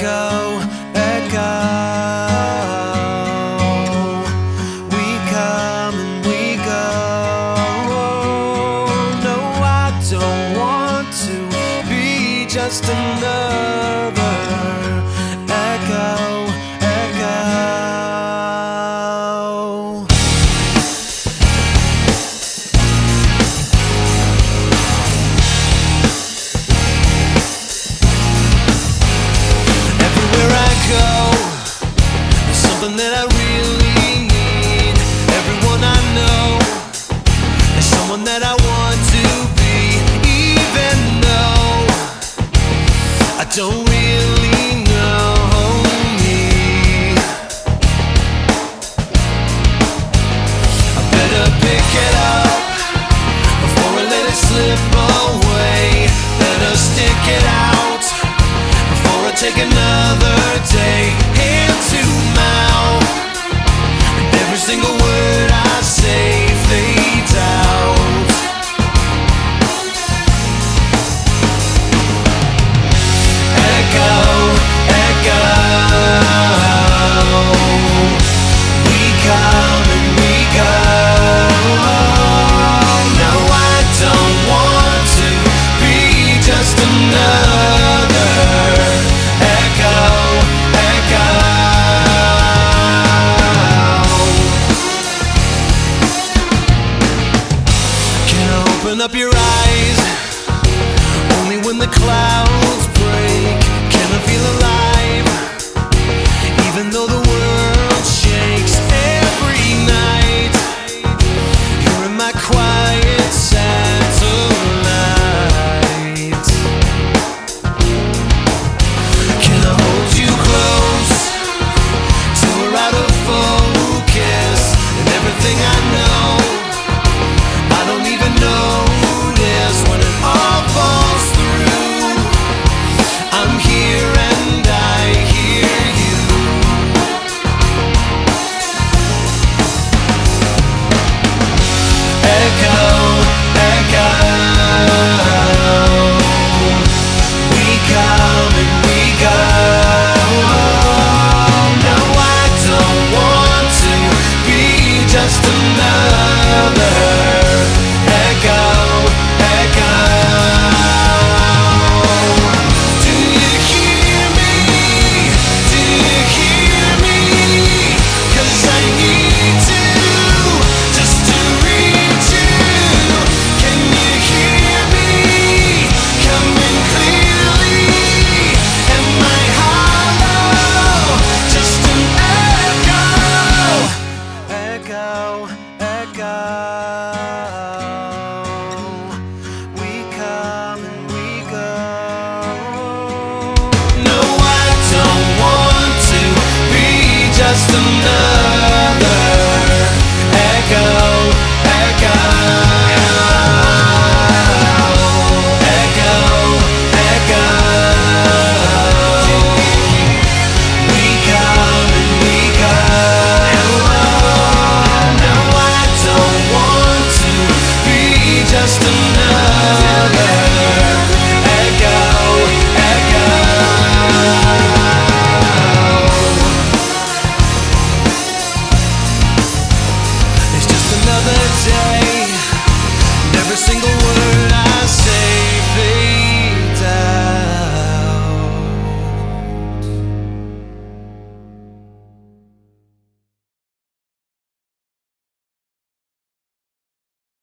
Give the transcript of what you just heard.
go. something that I really need. Everyone I know is someone that I want. clouds break, can I feel alive? Even though the Echo. We come and we go. No, I don't want to be just another.